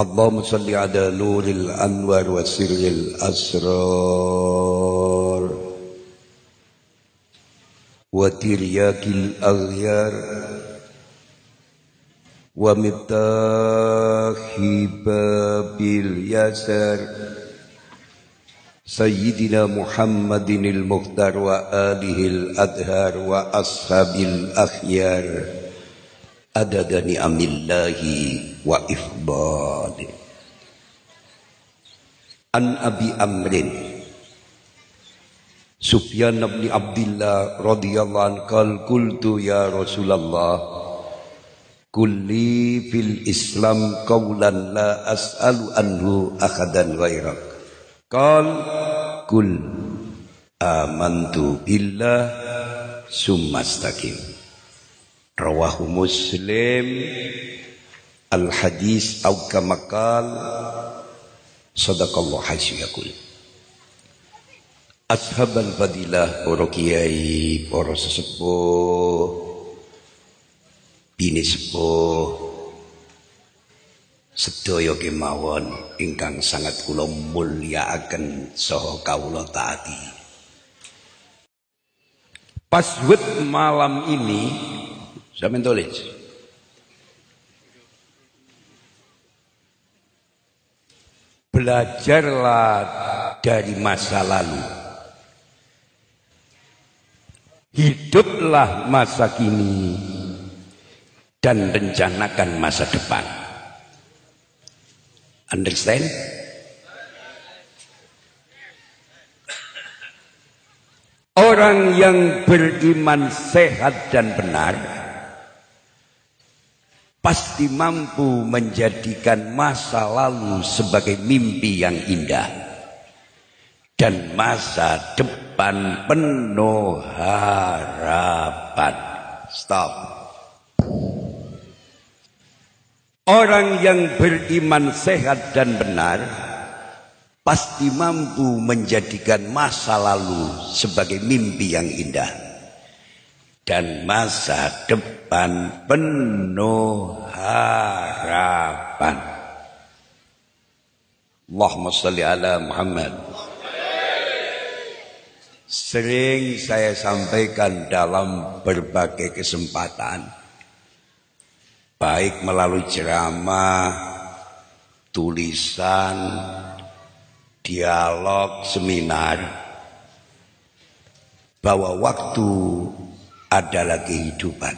اللهم صل على نور الأنوار وسر الأسرار. وترياك الأغيار. ومفتاح باب اليسار. سيدنا محمد المختار وآله الأدهار وأصحاب الأخيار. Adada ni'amillahi wa ifdali. An abi amrin. Sufyan bin Abdullah radhiyallahu anhu qal qultu ya Rasulullah kulli fil Islam qawlan la as'alu anhu akhadan ghairak. Qal kul amantu billah summa istaqim Rawahu Muslim. Al hadis au kama qal sadaqallahu hasyakul Ashabal fadilah para kiai para sesepuh. Bini sepuh. Sedaya kemawon ingkang sangat kula mulyakaken saha kawula taati. Paswet malam ini saya tulis. Belajarlah dari masa lalu. Hiduplah masa kini dan rencanakan masa depan. Understand? Orang yang beriman sehat dan benar pasti mampu menjadikan masa lalu sebagai mimpi yang indah dan masa depan penuh harapan. Stop. Orang yang beriman sehat dan benar pasti mampu menjadikan masa lalu sebagai mimpi yang indah dan masa depan penuh harapan. Allahumma salli ala Muhammad. Sering saya sampaikan dalam berbagai kesempatan. Baik melalui ceramah, tulisan, dialog, seminar. Bahwa waktu adalah kehidupan.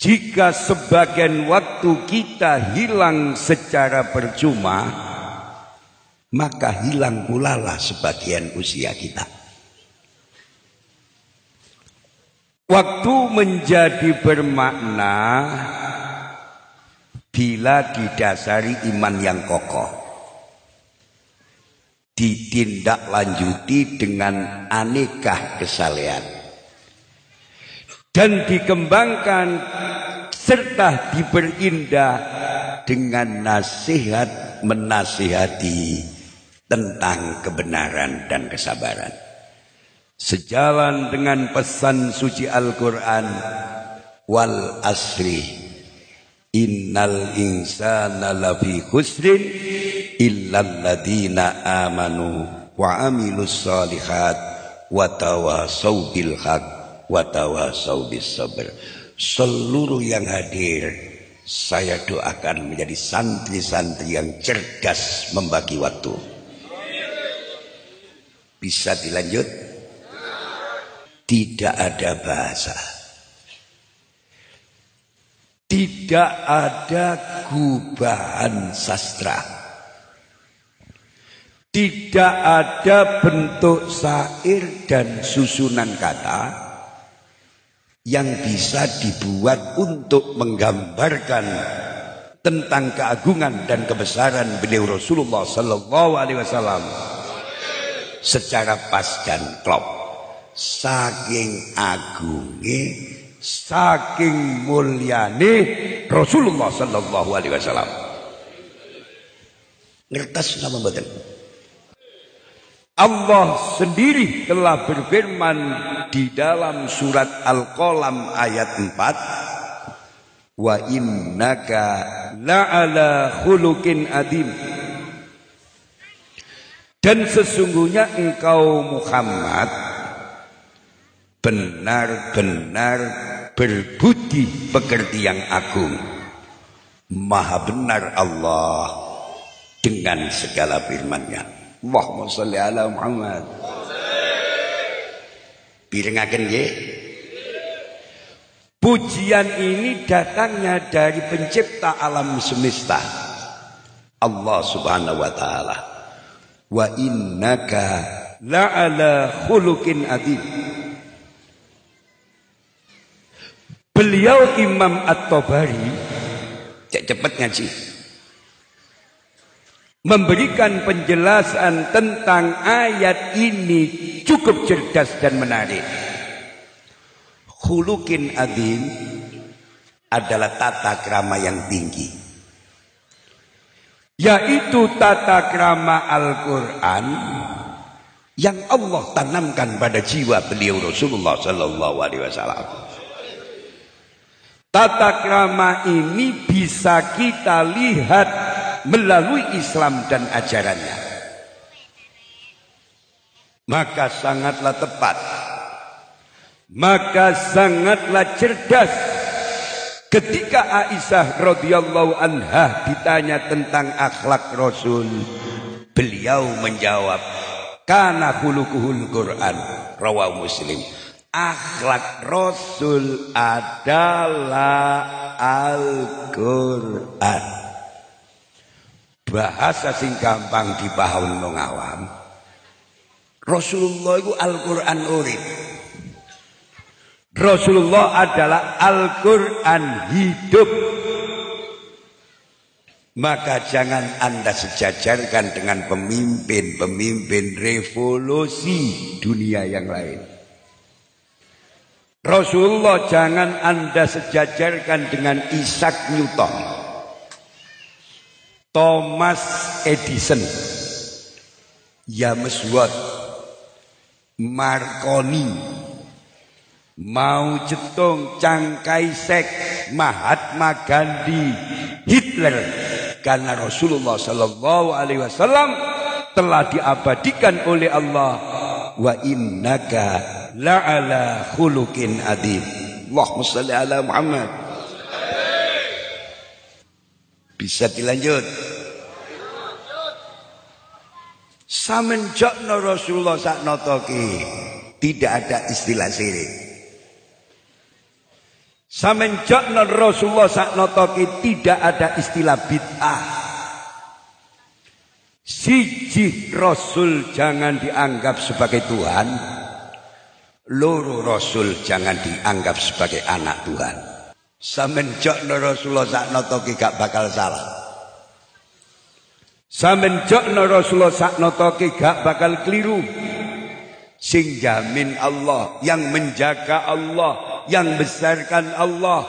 Jika sebagian waktu kita hilang secara percuma, maka hilang pula lah sebagian usia kita. Waktu menjadi bermakna bila didasari iman yang kokoh ditindaklanjuti dengan aneka kesalehan. Dan dikembangkan serta diperindah dengan nasihat menasihati tentang kebenaran dan kesabaran. Sejalan dengan pesan suci Al-Qur'an wal asri innal insana lafi khusrin illal ladina amanu wa amilus solihat wa tawasau bil haq wa tawasau bis sabr seluruh yang hadir saya doakan menjadi santri-santri yang cerdas membagi waktu. Bisa dilanjut? Tidak ada bahasa. Tidak ada gubahan sastra. Tidak ada bentuk sair dan susunan kata yang bisa dibuat untuk menggambarkan tentang keagungan dan kebesaran beliau Rasulullah sallallahu alaihi wasallam secara pas dan klop. Saking agungnya saking mulyane Rasulullah sallallahu alaihi wasallam. Ngertes nama mboten Allah sendiri telah berfirman di dalam surat Al-Qalam ayat 4 Wa innaka la'ala khuluqin adim Dan sesungguhnya engkau Muhammad benar-benar berbudi pekerti yang agung Maha benar Allah dengan segala firman-Nya. Allahumma salli ala Muhammad. Pirengaken nggih. Pujian ini datangnya dari pencipta alam semesta. Allah Subhanahu wa taala. Wa innaka la'ala khuluqin adzim. Beliau Imam At-Tabari cek cepet ngaji memberikan penjelasan tentang ayat ini cukup cerdas dan menarik. Hulukin adim adalah tata krama yang tinggi. Yaitu tata krama Al-Quran yang Allah tanamkan pada jiwa beliau Rasulullah Sallallahu Alaihi Wasallam. Tata krama ini bisa kita lihat melalui Islam dan ajarannya. Maka sangatlah tepat. Maka sangatlah cerdas ketika Aisyah radhiyallahu anha ditanya tentang akhlak Rasul. Beliau menjawab, "Kana khuluquhul Quran." Rawahu Muslim. Akhlak Rasul adalah Al-Quran bahasa sing gampang dipahami wong awam. Rasulullah itu Al-Qur'an urip. Rasulullah adalah Al-Qur'an hidup. Maka jangan Anda sejajarkan dengan pemimpin-pemimpin revolusi dunia yang lain. Rasulullah jangan Anda sejajarkan dengan Isaac Newton. Thomas Edison, James Watt, Marconi, Mao Zedong, Chiang Kai-shek, Mahatma Gandhi, Hitler, karena Rasulullah Shallallahu Alaihi Wasallam telah diabadikan oleh Allah. Wa innaka la'ala khuluqin adim. Allahumma salli ala Muhammad. Bisa dilanjut. Samenjak Rasulullah sak notoki tidak ada istilah sirik. Samenjak Rasulullah sak notoki tidak ada istilah bid'ah. Siji Rasul jangan dianggap sebagai Tuhan. Loro Rasul jangan dianggap sebagai anak Tuhan. Samenjak Rasulullah sakno gak bakal salah. Samenjak Rasulullah sakno gak bakal keliru. Sing jamin Allah, yang menjaga Allah, yang besarkan Allah,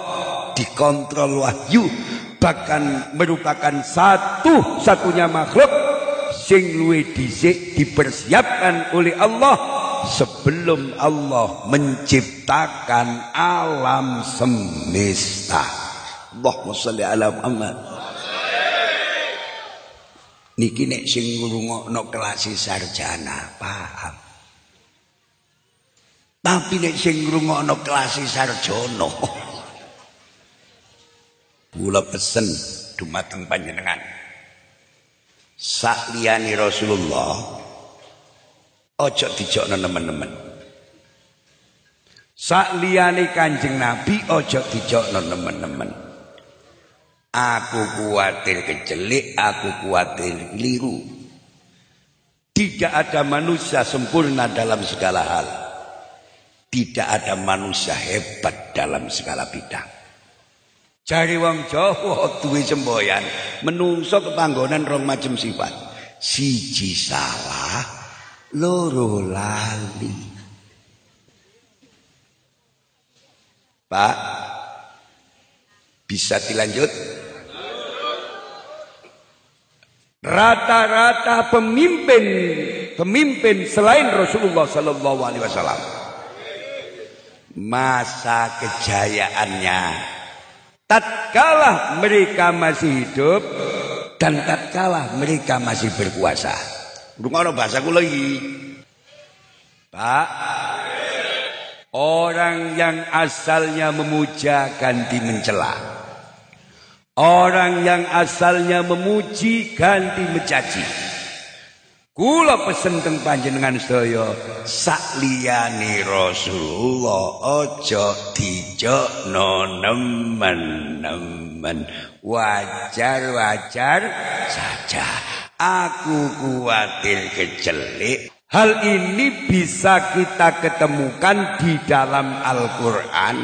dikontrol wahyu, bahkan merupakan satu-satunya makhluk sing luwe dhisik dipersiapkan oleh Allah sebelum Allah menciptakan alam semesta. Allahumma sholli ala Muhammad. Niki nek sing ngrungokno kelas sarjana paham. Tapi nek sing ngrungokno kelas sarjana kula pesen dumateng panjenengan sak liyane Rasulullah ojo dijokno nemen-nemen. Sak liyane Kanjeng Nabi ojo dijokno nemen-nemen. Aku kuatir kecelik aku kuatir keliru. Tidak ada manusia sempurna dalam segala hal. Tidak ada manusia hebat dalam segala bidang. Jari wong Jawa duwe semboyan, menungso kepanggonan rong macam sifat. Siji salah, loro lali. Pak, bisa dilanjut? Rata-rata pemimpin pemimpin selain Rasulullah Sallallahu Alaihi Wasallam masa kejayaannya tatkala mereka masih hidup dan tatkala mereka masih berkuasa. Rungono bahasa kula iki. Pak, orang yang asalnya memuja ganti mencela. Orang yang asalnya memuji ganti mencaci. Kula pesen teng panjenengan sedaya sakliyane Rasulullah aja dijokno nemen-nemen wajar-wajar saja aku kuatir kejelik hal ini bisa kita ketemukan di dalam Al-Qur'an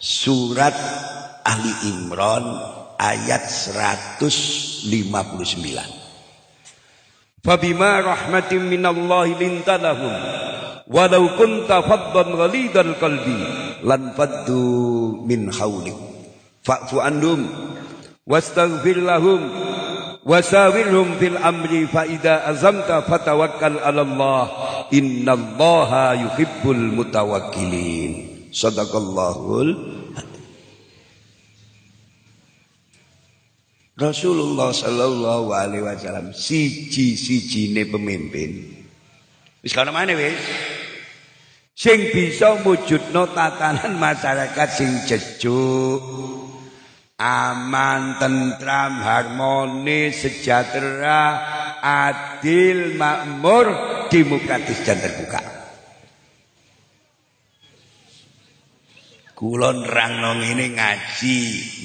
surat Ali Imran ayat 159 Fabima rahmatin minallahi lintalahum walau kunta faddan ghalidal qalbi lan faddu min hawlik. Fa'fu anhum wastaghfir lahum wasawirhum fil amri fa idza azamta fatawakkal 'ala Allah innallaha yuhibbul mutawakkilin sadaqallahul Rasulullah sallallahu alaihi wasallam siji-sijine pemimpin. Wis kana mana wis? Sing bisa wujudno tatanan masyarakat sing jejuk, aman, tentram, harmonis, sejahtera, adil, makmur, demokratis dan terbuka. Kula nerangno ngene ngaji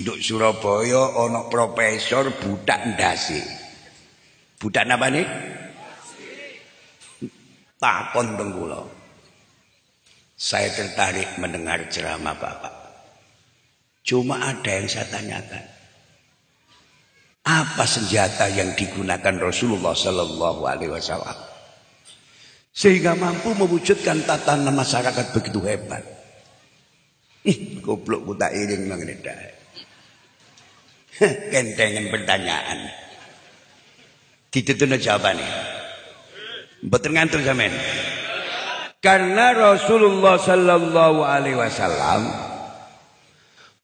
nduk Surabaya ana profesor budak ndase. Budak napa nih? Takon teng kula. Saya tertarik mendengar ceramah Bapak. Cuma ada yang saya tanyakan. Apa senjata yang digunakan Rasulullah Sallallahu Alaihi Wasallam sehingga mampu mewujudkan tatanan masyarakat begitu hebat? Ih, goblok ku tak iring ngene Kentengan pertanyaan. Ditutup jawabane. Mboten ngantuk sampean. Karena Rasulullah sallallahu alaihi wasallam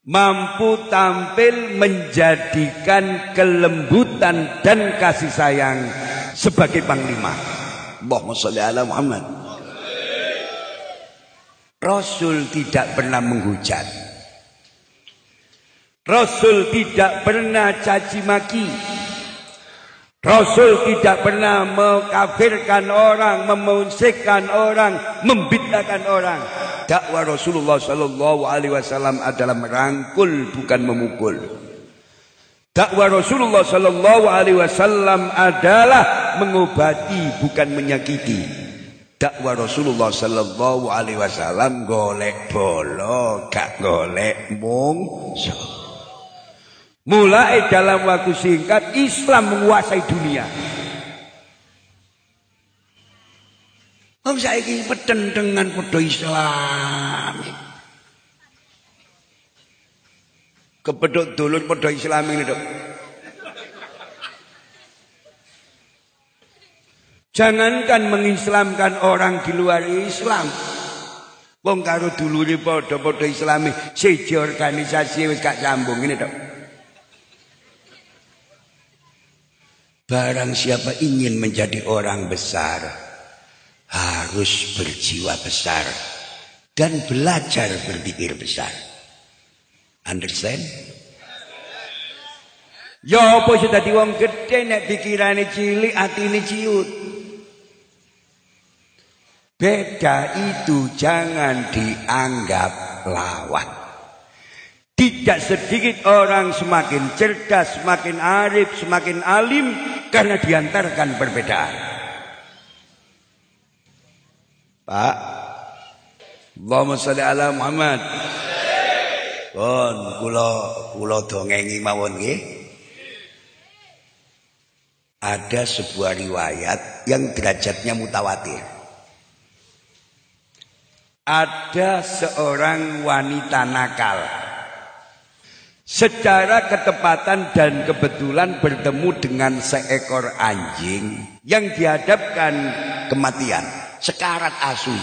mampu tampil menjadikan kelembutan dan kasih sayang sebagai panglima. Allahumma sholli ala Muhammad. Rasul tidak pernah menghujat. Rasul tidak pernah caci maki. Rasul tidak pernah mengkafirkan orang, memusikkan orang, membid'ahkan orang. Dakwah Rasulullah Sallallahu Alaihi Wasallam adalah merangkul bukan memukul. Dakwah Rasulullah Sallallahu Alaihi Wasallam adalah mengobati bukan menyakiti. Dakwah Rasulullah sallallahu alaihi wasallam golek bolo gak golek mung. Mulai dalam waktu singkat Islam menguasai dunia Wong saiki peden dengan podo Islam. Kepedhok dulur podo Islam ini, Dok. Jangankan mengislamkan orang di luar Islam. Wong karo dulure padha-padha Islami, siji organisasi wis gak sambung ini, Dok. Barang siapa ingin menjadi orang besar harus berjiwa besar dan belajar berpikir besar. Understand? Ya apa sudah dadi wong gedhe nek pikirane cilik atine ciut. Beda itu jangan dianggap lawan. Tidak sedikit orang semakin cerdas, semakin arif, semakin alim karena diantarkan perbedaan. Pak, Allahumma salli ala Muhammad. Pun kula kula dongengi mawon nggih. Ada sebuah riwayat yang derajatnya mutawatir. Ada seorang wanita nakal. Secara ketepatan dan kebetulan bertemu dengan seekor anjing yang dihadapkan kematian, sekarat asui.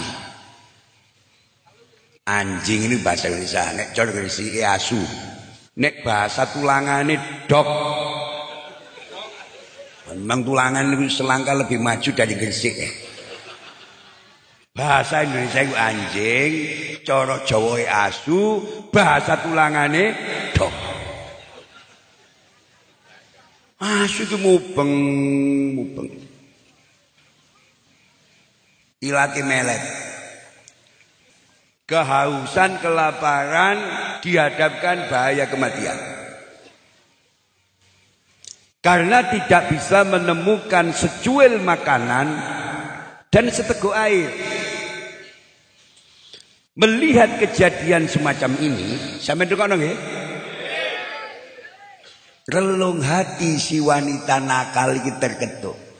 Anjing ini bahasa Indonesia, nek cor ngrisi asu. Nek bahasa tulangane dok. Memang tulangan itu selangkah lebih maju dari gresik ya. Bahasa Indonesia itu anjing, coro Jawa asu, bahasa tulangane dok. Asu itu mubeng, mubeng. Ilati melet kehausan, kelaparan, dihadapkan bahaya kematian. Karena tidak bisa menemukan secuil makanan dan seteguk air. Melihat kejadian semacam ini, sampai dengar nggih. Relung hati si wanita nakal iki terketuk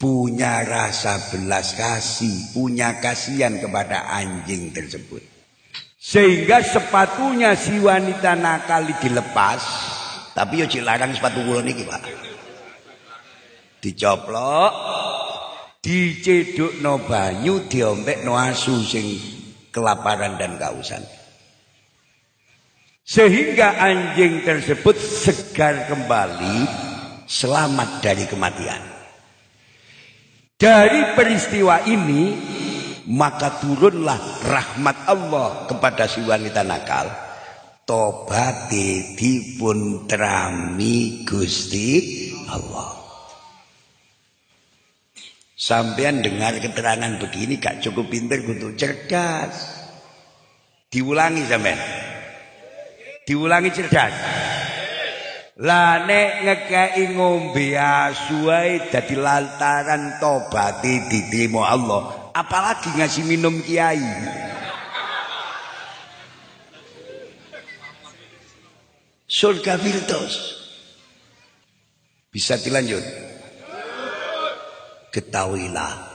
punya rasa belas kasih, punya kasihan kepada anjing tersebut. Sehingga sepatunya si wanita nakal dilepas, tapi yo larang sepatu kula niki, Pak. Dicoplok, no banyu, no asu sing kelaparan dan kausan. Sehingga anjing tersebut segar kembali, selamat dari kematian. Dari peristiwa ini maka turunlah rahmat Allah kepada si wanita nakal. Tobati dipun terami Gusti Allah. Sampean dengar keterangan begini gak cukup pinter untuk cerdas. Diulangi sampean. Diulangi cerdas. Lah nek ngekei ngombe asu ae dadi lantaran tobaté diterima Allah, apalagi ngasih minum kiai. Surga Firdaus. Bisa dilanjut. Ketahuilah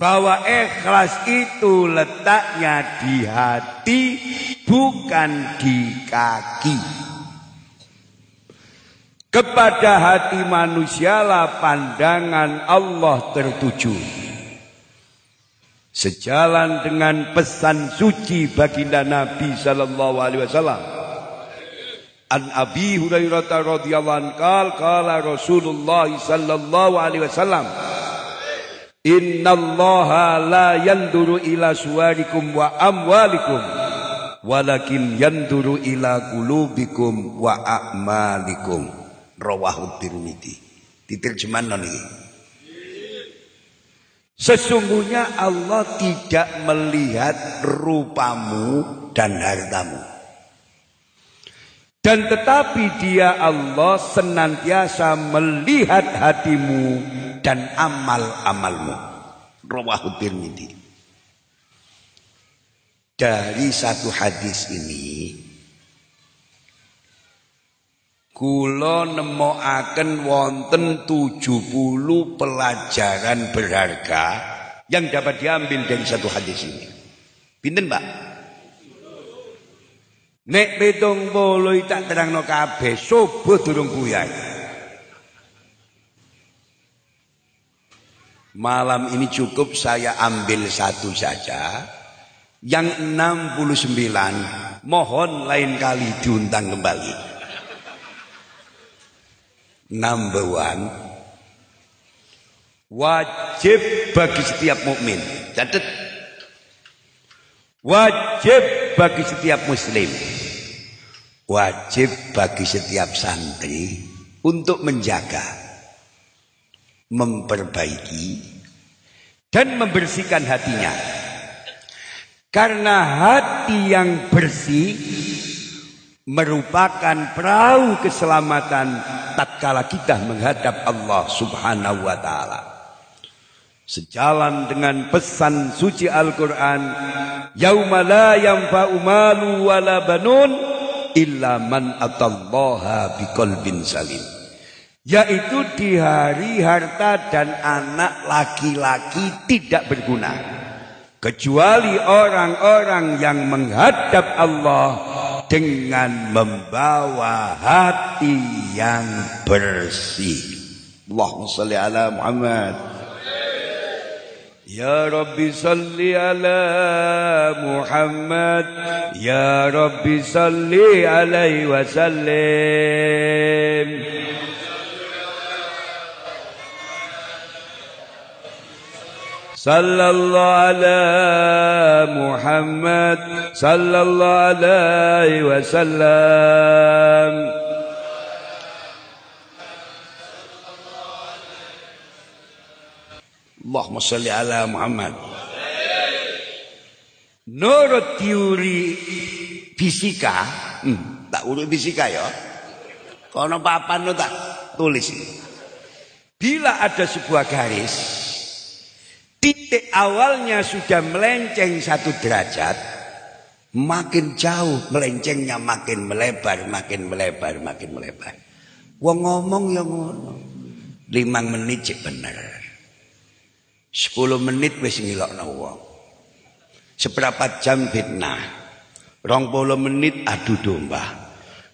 bahwa ikhlas itu letaknya di hati bukan di kaki. Kepada hati manusialah pandangan Allah tertuju. Sejalan dengan pesan suci baginda Nabi sallallahu alaihi wasallam. An Abi Hurairah radhiyallahu anhu qala qala Rasulullah sallallahu alaihi wasallam Innallaha la yanduru ila suwarikum wa amwalikum walakin yanduru ila qulubikum wa a'malikum rawahu Tirmidzi. Diterjemahkan ini. Sesungguhnya Allah tidak melihat rupamu dan hartamu. Dan tetapi dia Allah senantiasa melihat hatimu dan amal-amalmu. Rawahu Tirmidzi. Dari satu hadis ini Kula nemokaken wonten 70 pelajaran berharga yang dapat diambil dari satu hadis ini. Pinten, Pak? Nek pitung puluh tak terangno kabeh subuh durung buyar. Malam ini cukup saya ambil satu saja. Yang 69 mohon lain kali diundang kembali. Number one, wajib bagi setiap mukmin. Catat. Wajib bagi setiap muslim wajib bagi setiap santri untuk menjaga, memperbaiki, dan membersihkan hatinya. Karena hati yang bersih merupakan perahu keselamatan tatkala kita menghadap Allah Subhanahu wa taala. Sejalan dengan pesan suci Al-Qur'an, yauma la yanfa'u malu wala banun illa man atallaha biqalbin salim yaitu di hari harta dan anak laki-laki tidak berguna kecuali orang-orang yang menghadap Allah dengan membawa hati yang bersih. Allahumma salli ala Muhammad. Ya Rabbi salli ala Muhammad Ya Rabbi salli alaihi wasallam. صلى الله على محمد صلى الله عليه وسلم Allahumma salli ala Muhammad. Menurut teori fisika, hmm, tak urut fisika ya. Kono papan lo tak tulis ini. Bila ada sebuah garis, titik awalnya sudah melenceng satu derajat, makin jauh melencengnya makin melebar, makin melebar, makin melebar. Wong ngomong yang ngono. Limang menit cek bener. 10 menit wis ngilokno wong. Seberapa jam fitnah. 20 menit adu domba.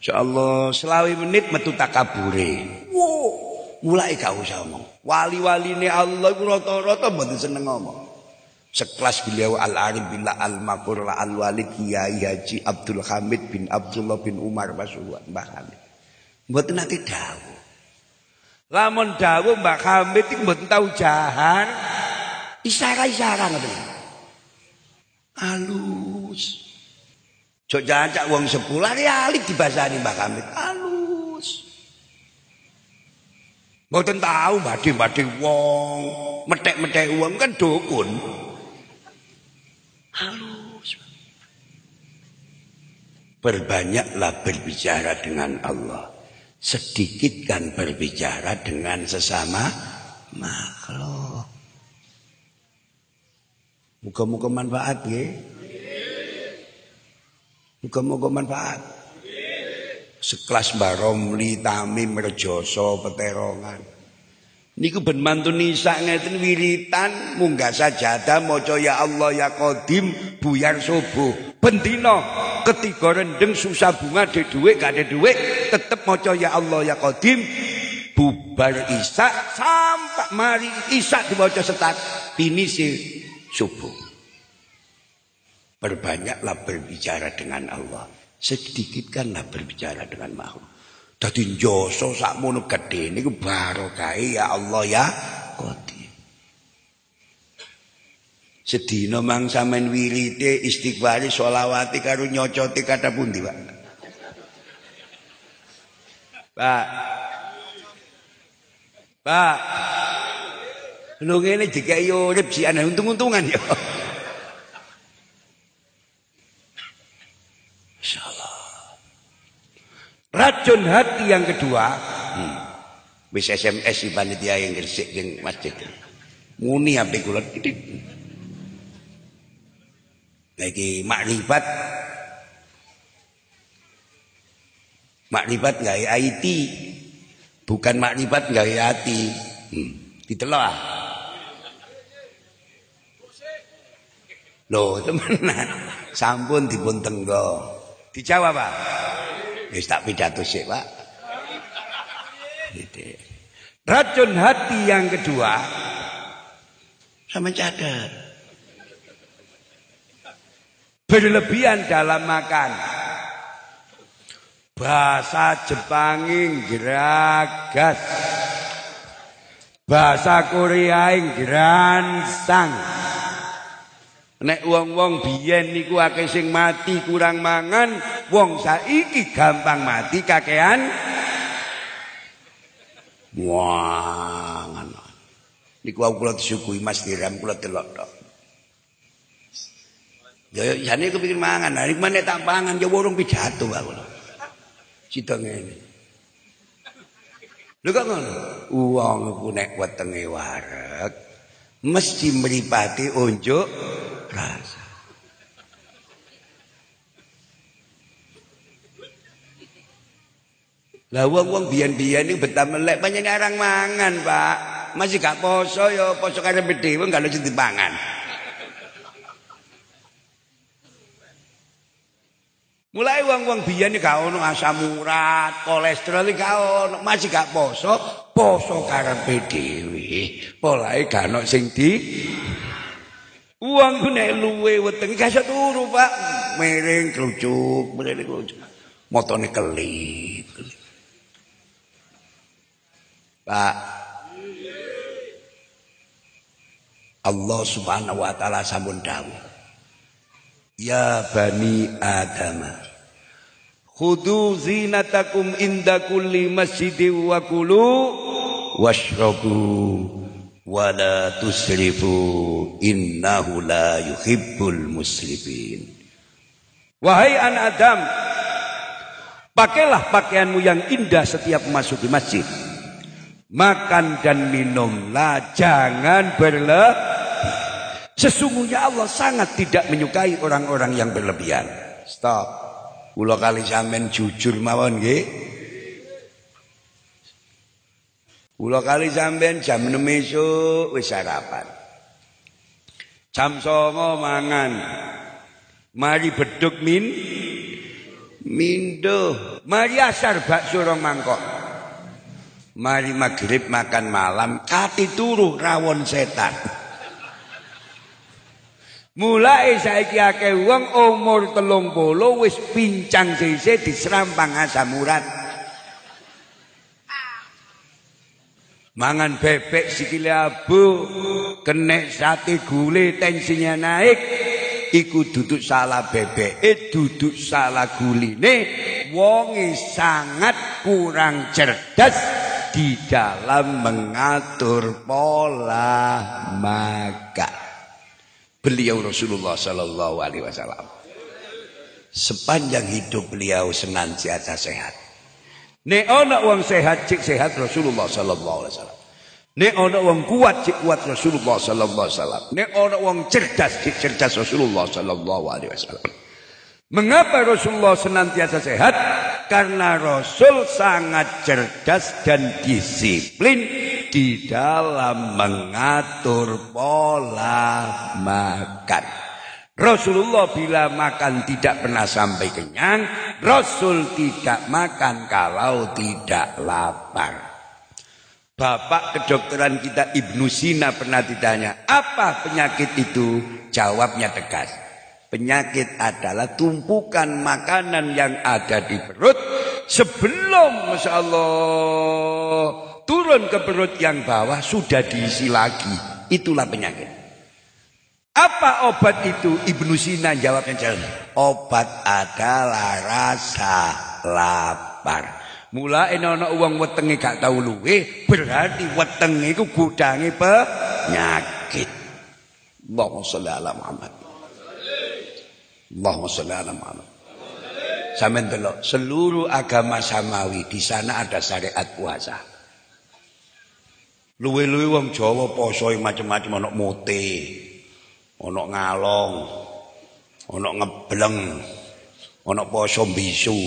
Insyaallah selawi menit metu takabure. Wow, mulai gak usah ngomong. Wali-wali ini Allah iku rata-rata mboten seneng ngomong. Sekelas beliau Al-Arif bila Al-Makur Al-Walid Kiai Haji Abdul Hamid bin Abdullah bin Umar Pasuruan Mbah Hamid. Mboten nanti dawuh. Lamun dawuh Mbah Hamid iki mboten tau jahan. Isara-isara ngoten. Alus. Jok jancak wong sepulah ya alik dibasani Mbak Kamit. Alus. Mboten tahu badhe-badhe wong, metek-metek wong kan dukun. Halus. Berbanyaklah berbicara dengan Allah. Sedikitkan berbicara dengan sesama makhluk. Muka-muka manfaat ya. Muka-muka manfaat. Sekelas Baromli, Tamim, Rejoso, Peterongan. Niku ben mantu nisa ngeten wiritan munggah sajadah maca ya Allah ya Qadim buyar subuh. Bendina ketiga rendeng susah bunga de dhuwit gak ada dhuwit tetep maca ya Allah ya Qadim bubar isak sampai mari isak dibaca setat pinisi subuh. Berbanyaklah berbicara dengan Allah. Sedikitkanlah berbicara dengan makhluk. Dadi njoso sakmono gedhe niku barokah ya Allah ya Qadir. Sedina mang sampean wirite istighfar sholawati karo nyocoti kata pundi, Pak? Pak. Pak. Lho ngene dikai urip ana untung-untungan ya. Racun hati yang kedua, hmm. SMS si panitia yang gresik yang masjid. Muni HP kula titik. Lagi makrifat Makrifat gawe IT bukan makrifat gawe hati. Hmm. Ditelok ah. Loh temenan. Sampun dipun tenggo. Dijawab Pak. Wis tak pidato sik Pak. Gitu. Racun hati yang kedua sama cadar. Berlebihan dalam makan. Bahasa Jepanging geragas. Bahasa Korea geransang. Nek wong-wong biyen niku akeh sing mati kurang mangan, wong saiki gampang mati kakean wah ngono niku aku kula disuguhi Mas Diram kula delok tok Ya ya jane kepikir mangan. Nah niku meneh tak pangan ya pidato aku. Cita ngene. Lho kok ngono? Wong ku nek wetenge wareg mesti mripate unjuk rasa. Lah wong-wong biyen-biyen iki betah melek panjenengan mangan, Pak. Masih gak poso ya poso karepe dhewe gak lucu dipangan. Mulai wong-wong biyen gak ono asam urat, kolesterol gak ono, masih gak poso, poso karepe dhewe. Polahe gak ono sing di Uang ku nek luwe wetenge gak iso turu, Pak. Miring klucuk, miring klucuk. Motone kelit. Pak. Allah Subhanahu wa taala sampun dawuh. Ya bani Adam Khudu zinatakum inda kulli masjidi wa kulu washrabu wa la tusrifu innahu la yuhibbul musrifin Wahai anak Adam Pakailah pakaianmu yang indah setiap masuk di masjid Makan dan minumlah Jangan berlebihan Sesungguhnya Allah sangat tidak menyukai orang-orang yang berlebihan. Stop. Kula kali sampean jujur mawon nggih. Kula kali sampean jam 6 esuk wis sarapan. Jam 09 mangan. Mari beduk min mindo. Mari asar bakso rong mangkok. Mari maghrib makan malam kati turu rawon setan. Mulai saiki akeh wong umur telung puluh wis pincang sise diserampang asam urat. Mangan bebek sikile abu, kenek sate gule tensinya naik. Iku duduk salah bebek, eh duduk salah guline. Wongi sangat kurang cerdas di dalam mengatur pola makan beliau Rasulullah Sallallahu Alaihi Wasallam. Sepanjang hidup beliau senantiasa sehat. Nek ana wong sehat cik sehat Rasulullah Sallallahu Alaihi Wasallam. Nek ana wong kuat cik kuat Rasulullah Sallallahu Alaihi Wasallam. Nek ana wong cerdas cik cerdas Rasulullah Sallallahu Alaihi Wasallam. Mengapa Rasulullah senantiasa sehat? Karena Rasul sangat cerdas dan disiplin di dalam mengatur pola makan. Rasulullah bila makan tidak pernah sampai kenyang, Rasul tidak makan kalau tidak lapar. Bapak kedokteran kita Ibnu Sina pernah ditanya, apa penyakit itu? Jawabnya tegas. Penyakit adalah tumpukan makanan yang ada di perut sebelum Masya Allah turun ke perut yang bawah sudah diisi lagi. Itulah penyakit. Apa obat itu? Ibnu Sina jawabnya jalan. Obat adalah rasa lapar. Mulai ana uang wetenge gak tahu luwe, berarti wetenge iku gudange penyakit. Allahumma sholli ala Muhammad. Allahumma sholli ala Muhammad. Sampai delok seluruh agama samawi di sana ada syariat puasa. Luwe-luwe wong Jawa poso macam-macam ana mote, ana ngalong, ana ngebleng, ana poso bisu.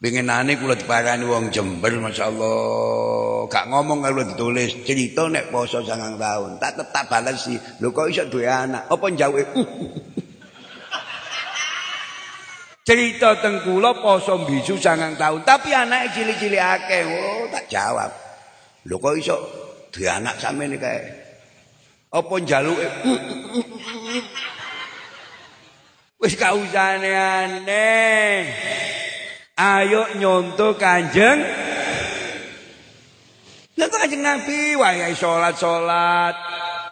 Pengenane kula diparani wong Jember masyaallah. Gak ngomong kalau ditulis cerita nek poso sangang tahun. Tak tetap balas sih. Lho kok iso duwe anak? Apa njauke? cerita teng poso bisu sangang tahun, tapi anake cilik-cilik akeh. Oh, tak jawab. Lho kok iso duwe anak sampeyan kae? Apa njaluke? Wis kausane aneh. Ayo nyonto Kanjeng. Lah kok Kanjeng Nabi wayahe salat-salat,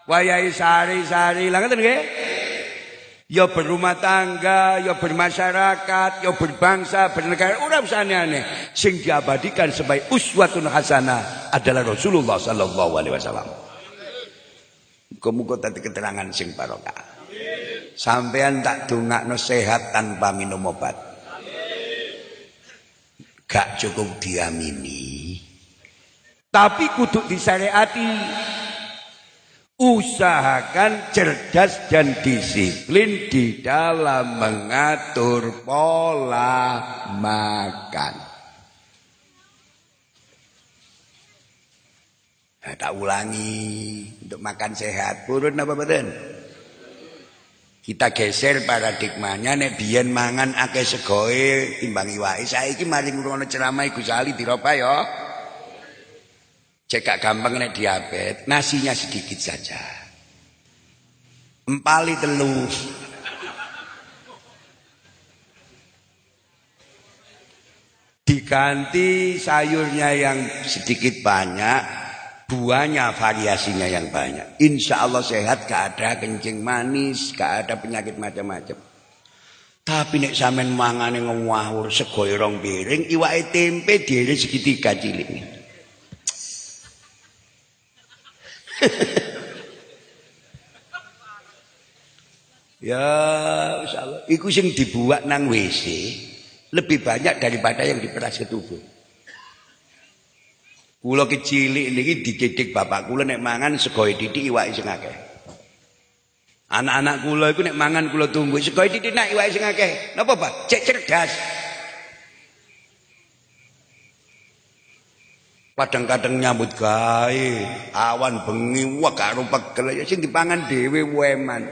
wayahe sari-sari. Lah ngoten nggih? Ya berumah tangga, ya bermasyarakat, ya berbangsa, bernegara, ora usane aneh. Sing diabadikan sebagai uswatun hasanah adalah Rasulullah sallallahu alaihi wasallam. Tadi keterangan sing barokah. Sampean tak dongakno sehat tanpa minum obat. Gak cukup diamini. Tapi kudu disyariati usahakan cerdas dan disiplin di dalam mengatur pola makan. Nah, tak ulangi untuk makan sehat. Purun apa betul? Kita geser paradigmanya nek biyen mangan akeh segoe timbang iwake. Saiki mari ngrungokno ceramah Gus Ali diroba ya. Cek gampang nek diabetes, nasinya sedikit saja. Empali telu. Diganti sayurnya yang sedikit banyak, buahnya variasinya yang banyak. Insya Allah sehat, gak ada kencing manis, gak ada penyakit macam-macam. Tapi nek sampean mangane ngawur segoyo rong piring, iwake tempe dhewe segitiga cilik. ya insyaallah iku sing dibuat nang WC lebih banyak daripada yang diperas ke tubuh. Kecil niki dididik bapak kula nek mangan segoe titik iwake sing akeh. Anak-anak kula iku nek mangan kula tunggu segoe titik nek iwake sing akeh. Napa, Pak? Cek cerdas. Kadang-kadang nyambut gawe, awan bengi wah karo pegel ya sing dipangan dhewe weman.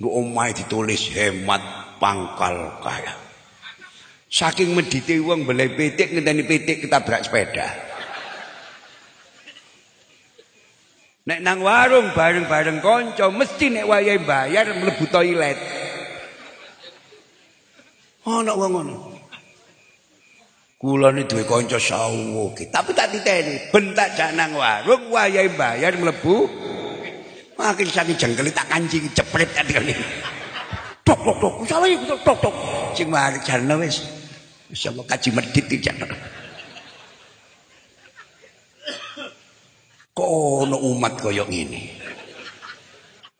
Nggo omahe ditulis hemat pangkal kaya. Saking medite wong beli pitik ngenteni pitik ketabrak sepeda. Nek nang warung bareng-bareng kanca mesti nek wayahe bayar mlebu toilet. Ana wong ngono. Kula ni duwe kanca sawu tapi tak titeni ben tak jak nang warung wayahe bayar mlebu. Makin saking jengkel tak kancing cepret tadi kali tok tok tok salah iku tok tok tok sing mari jarno wis insyaallah kaji medit iki kok ono umat koyo ngene?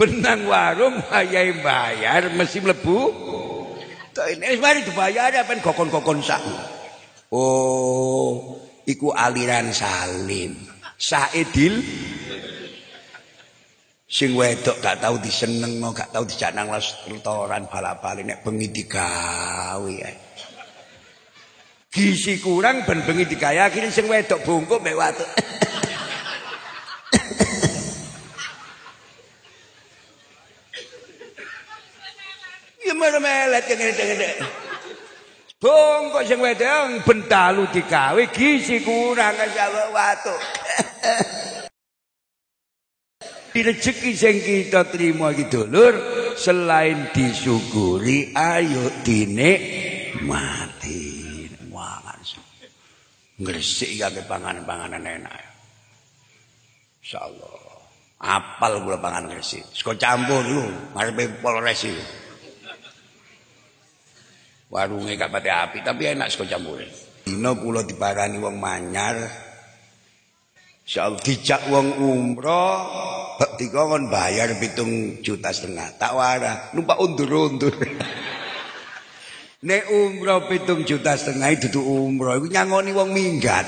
Benang warung wayahe bayar mesti mlebu. Tok ini mari dibayar apa kokon-kokon sak Oh, iku aliran Salim. Saidil sing wedok gak tau diseneng, gak tau dijak nang restoran balap-balik nek bengi digawe. Gizi kurang ben bengi digawe akhirnya sing wedok bungkuk mek watu. Ya melet ngene-ngene. Bong kok sing wedang bentalu digawe gizi kurang sawo watu. Rezeki sing kita terima iki dulur selain disyukuri ayo dinikmati. Mangan. Ngresik ya panganan-panganan enak. Insyaallah. Apal kula pangan gresik. Sego campur lu, ngarepe Polres iki. Warunge gak pati api tapi enak sego campure dina kula diparani wong manyar. Insyaallah dijak wong umroh ketika kon bayar pitung juta setengah. Tak wara numpak undur-undur. Nek umroh pitung juta setengah itu umroh iku nyangoni wong minggat.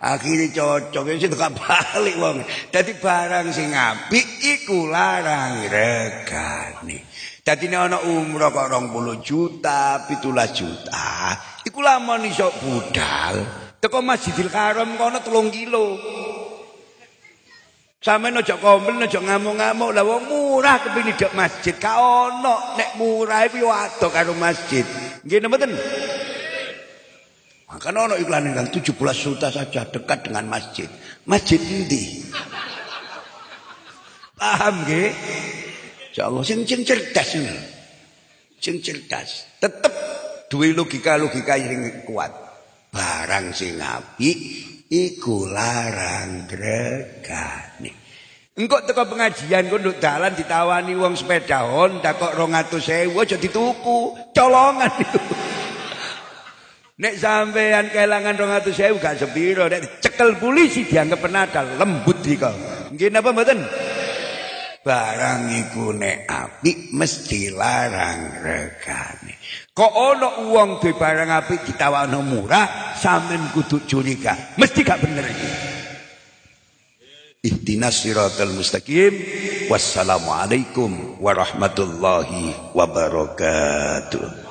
Akhirnya cocok itu gak balik wong. Jadi barang sing apik iku larang regane Dadi ana umroh kok 20 juta, 17 juta, iku lamun iso budal. Teko Masjidil Haram kono 3 kilo. Sampeyan aja komplain, aja ngamuk-ngamuk. Lah murah kepengin dak masjid. Ka ono nek murah iki karo masjid. Nggih mboten? Maka ono iklan yang 17 juta saja dekat dengan masjid. Masjid endi? Paham nggih? Insyaallah sing sing cerdas ini. Sing cerdas. Tetep duwe logika-logika yang kuat. Barang sing apik iku larang gregane. Engkau teko pengajian kok nduk dalan ditawani wong sepeda Honda kok 200.000 aja dituku, colongan itu. Nek sampean kelangan 200.000 gak sepiro, nek cekel polisi dianggap penadal, lembut kau. Nggih napa mboten? Barang iku nek apik mesti larang regane. Kok ana wong duwe barang apik ditawakno murah, sampean kudu curiga. Mesti gak bener iki. Ihdinas siratal mustaqim. Wassalamualaikum warahmatullahi wabarakatuh.